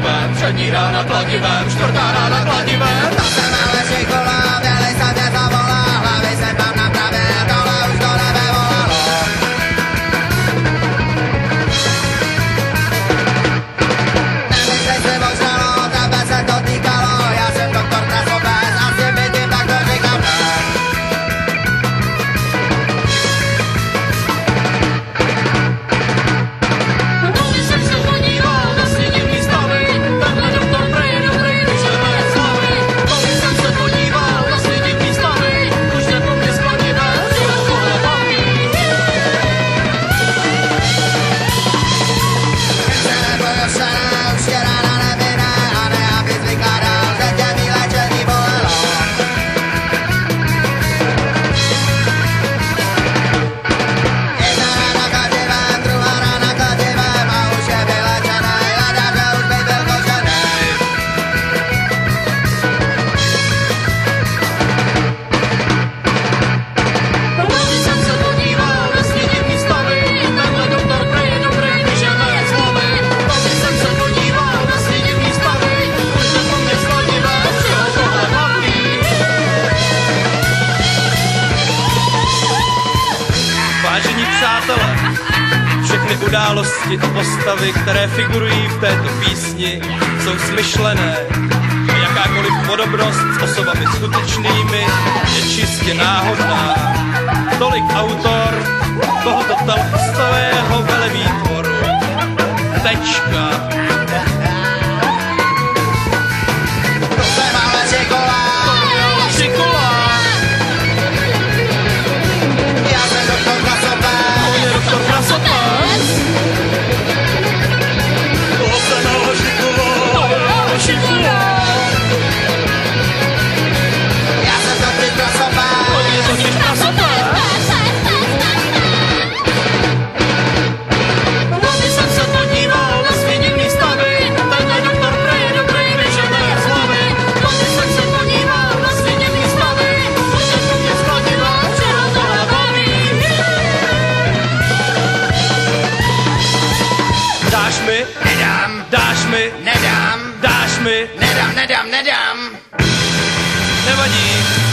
kladivem, přední rána kladivem, čtvrtá rána kladivem, na se nalezí kolem. Vážení přátelé, všechny události a postavy, které figurují v této písni, jsou smyšlené. Jakákoliv podobnost s osobami skutečnými je čistě náhodná. Tolik autor tohoto talpstového velevýtvoru. Tečka. mi. Nedám, nedám, nedám. Nevadí.